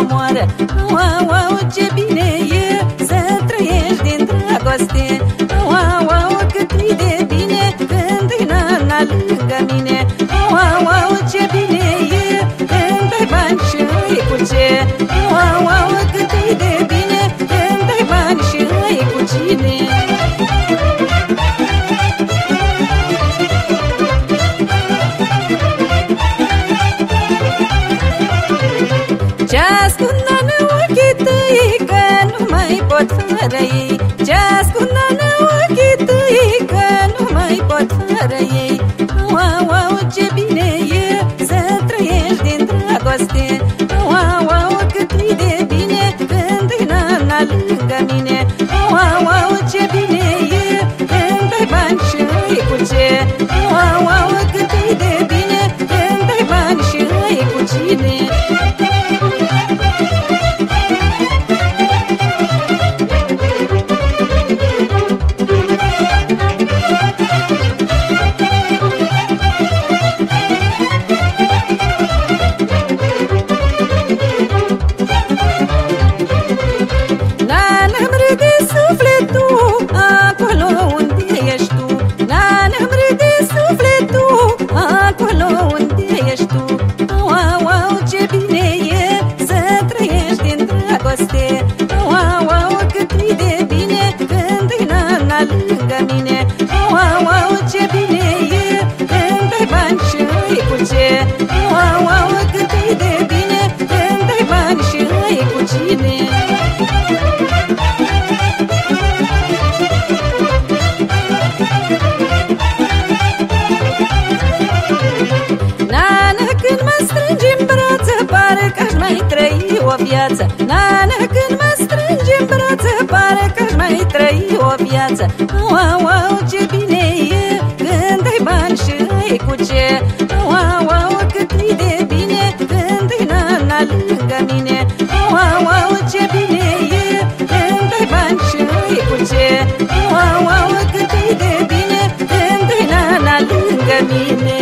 omoară? பொத்துவரையே când mă strângi în brațe Pare că aș mai trăi o viață. Nana, când mă strângi în brațe Pare că aș mai trăi o viață. Wow, wow, ce bine e Când ai bani și ai cu ce. Wow, wow, cât e de bine Când ai nana lângă mine. Wow, wow, ce bine e Când ai bani și ai cu ce. Wow, wow, cât e de bine Când ai nana lângă mine.